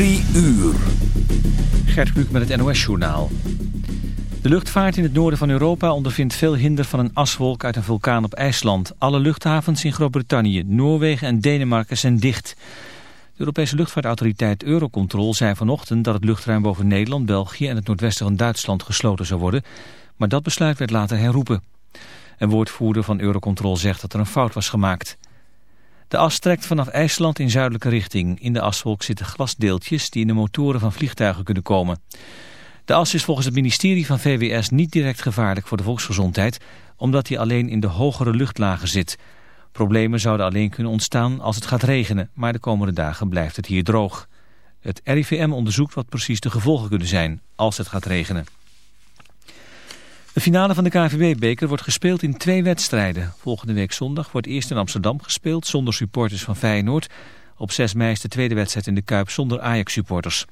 Drie uur. Gert Kluk met het NOS-journaal. De luchtvaart in het noorden van Europa ondervindt veel hinder van een aswolk uit een vulkaan op IJsland. Alle luchthavens in Groot-Brittannië, Noorwegen en Denemarken zijn dicht. De Europese luchtvaartautoriteit Eurocontrol zei vanochtend dat het luchtruim boven Nederland, België en het noordwesten van Duitsland gesloten zou worden. Maar dat besluit werd later herroepen. Een woordvoerder van Eurocontrol zegt dat er een fout was gemaakt. De as trekt vanaf IJsland in zuidelijke richting. In de aswolk zitten glasdeeltjes die in de motoren van vliegtuigen kunnen komen. De as is volgens het ministerie van VWS niet direct gevaarlijk voor de volksgezondheid, omdat hij alleen in de hogere luchtlagen zit. Problemen zouden alleen kunnen ontstaan als het gaat regenen, maar de komende dagen blijft het hier droog. Het RIVM onderzoekt wat precies de gevolgen kunnen zijn als het gaat regenen. De finale van de KNVB-beker wordt gespeeld in twee wedstrijden. Volgende week zondag wordt eerst in Amsterdam gespeeld zonder supporters van Feyenoord. Op 6 mei is de tweede wedstrijd in de Kuip zonder Ajax-supporters.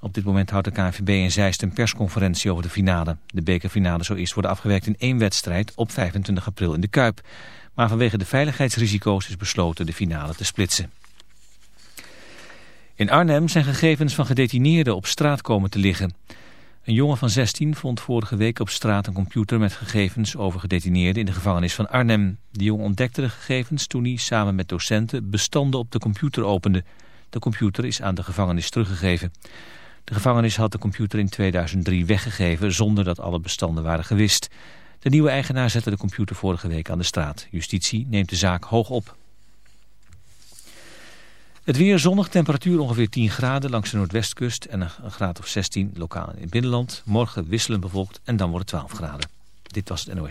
Op dit moment houdt de KNVB in Zeist een persconferentie over de finale. De bekerfinale zou eerst worden afgewerkt in één wedstrijd op 25 april in de Kuip. Maar vanwege de veiligheidsrisico's is besloten de finale te splitsen. In Arnhem zijn gegevens van gedetineerden op straat komen te liggen. Een jongen van 16 vond vorige week op straat een computer met gegevens over gedetineerden in de gevangenis van Arnhem. De jongen ontdekte de gegevens toen hij samen met docenten bestanden op de computer opende. De computer is aan de gevangenis teruggegeven. De gevangenis had de computer in 2003 weggegeven zonder dat alle bestanden waren gewist. De nieuwe eigenaar zette de computer vorige week aan de straat. Justitie neemt de zaak hoog op. Het weer zonnig, temperatuur ongeveer 10 graden langs de noordwestkust en een graad of 16 lokaal in het binnenland. Morgen wisselend bevolkt en dan wordt het 12 graden. Dit was het NOE.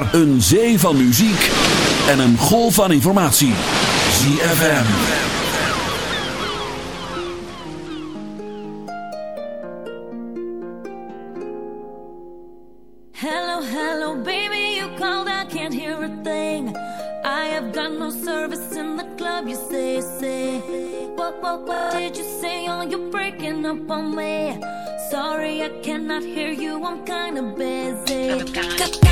een zee van muziek en een golf van informatie. ZFM. Hello, hello, baby, you called, I can't hear a thing. I have got no service in the club, you say, say. What, what, what did you say? Oh, you're breaking up on me. Sorry, I cannot hear you, I'm of busy.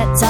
Place your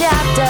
Chapter,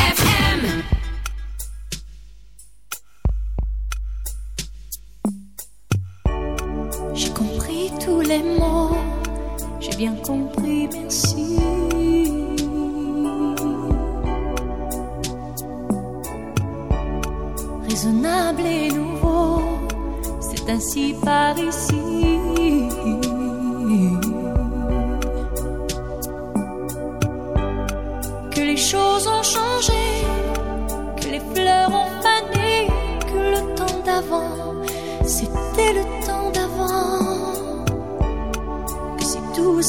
tous les mots, j'ai bien compris, merci. Raisonnable et nouveau, c'est ainsi par ici. Que les choses ont changé, que les fleurs ont fané, que le temps d'avant, c'était le temps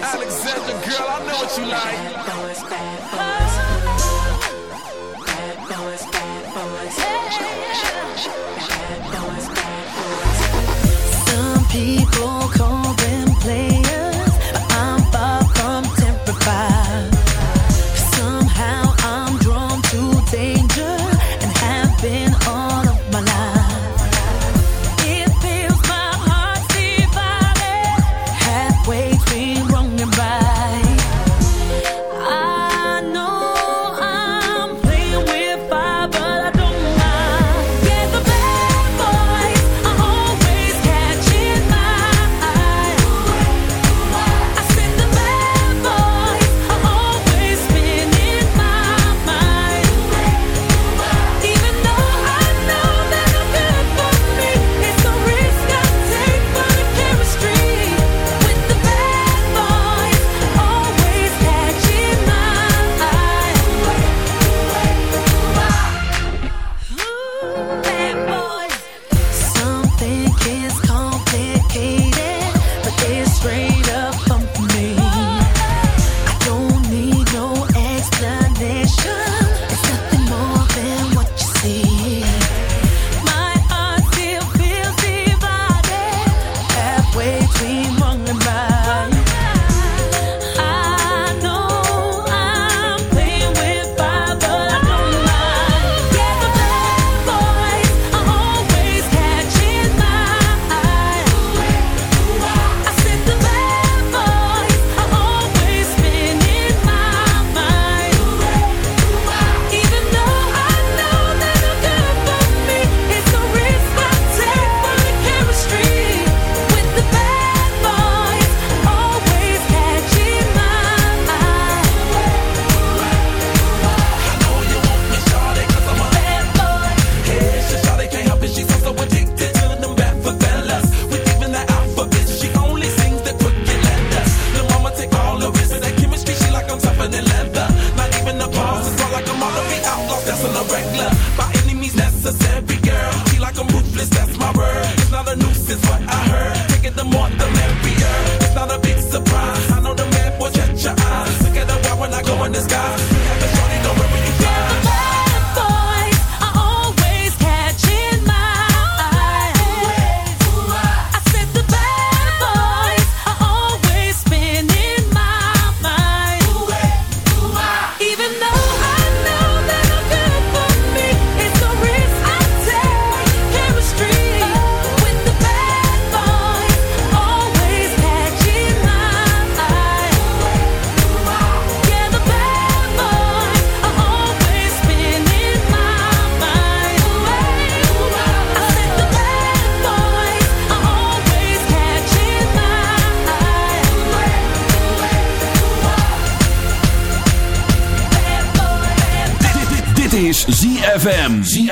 Alexander, girl, I know what you like.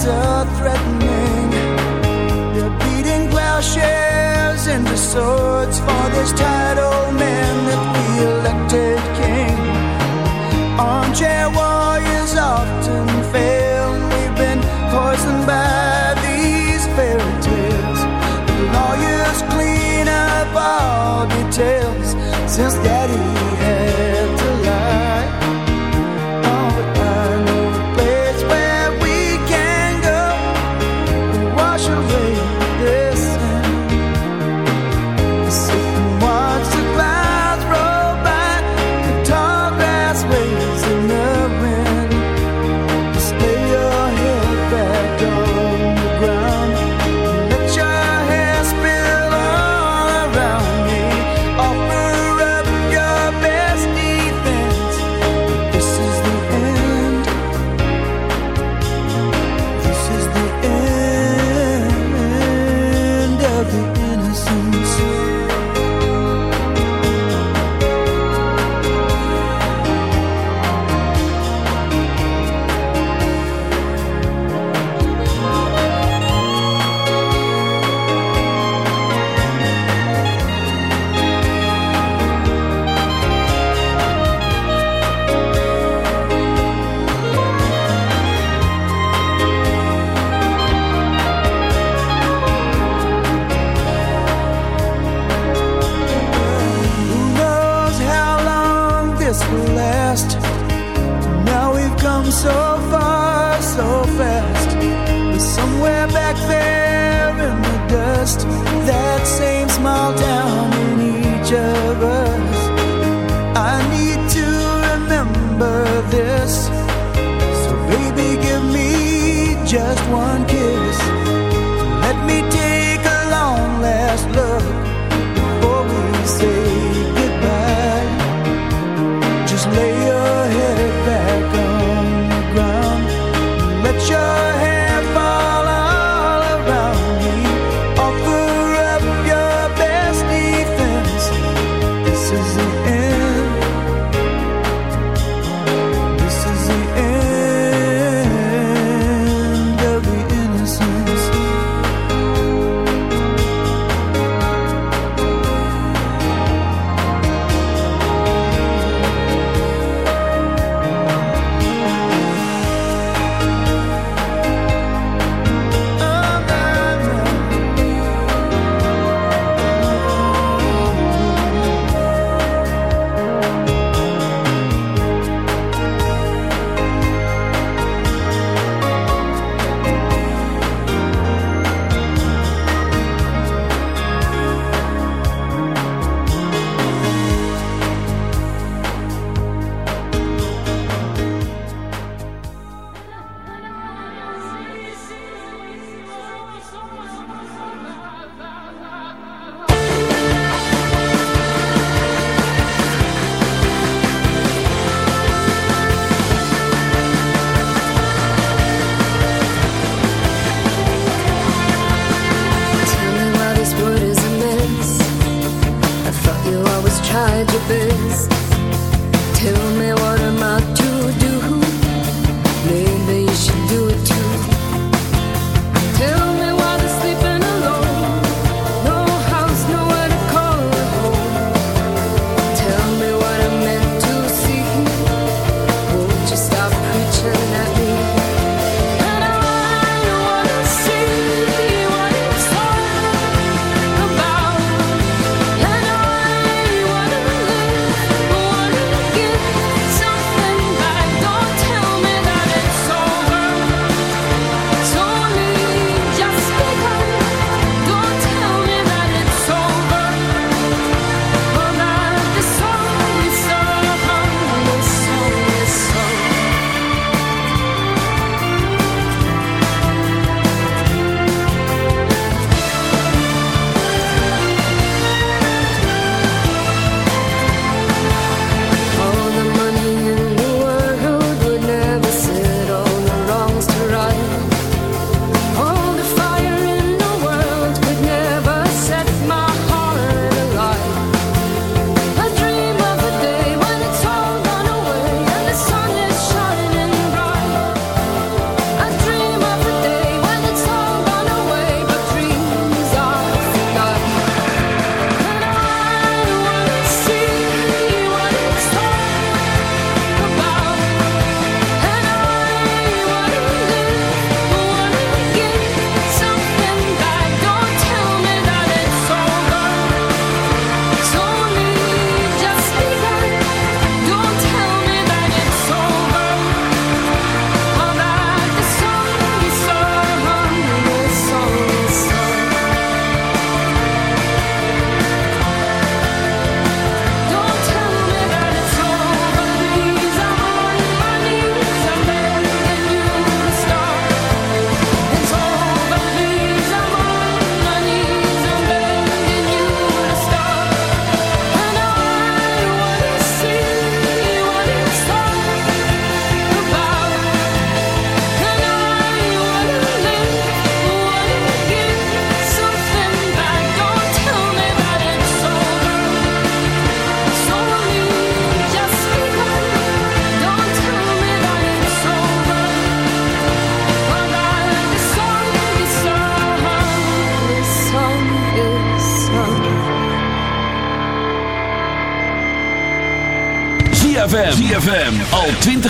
eyes are threatening. They're beating plowshares into swords for this title man that we elected king. Armchair warriors often fail, we've been poisoned by these fairy tales. The lawyers clean up all the tales since daddy. this. So baby, give me just one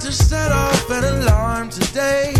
just set off an alarm today.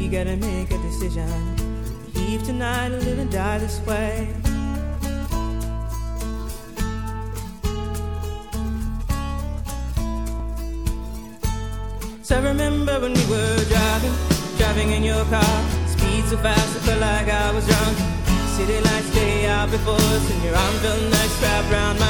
We gotta make a decision. Leave tonight or live and die this way. So I remember when we were driving, driving in your car. Speed so fast, I felt like I was drunk. City lights day out before us, and your arm felt nice wrapped around my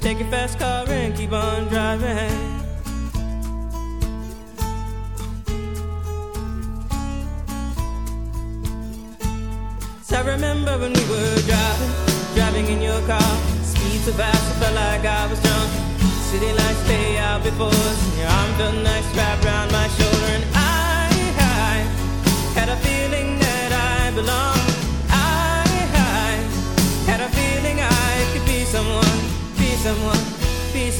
Take your fast car and keep on driving. So I remember when we were driving, driving in your car. Speed so fast, I felt like I was drunk. City lights lay out before us, and your arm felt nice wrapped around my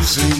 Er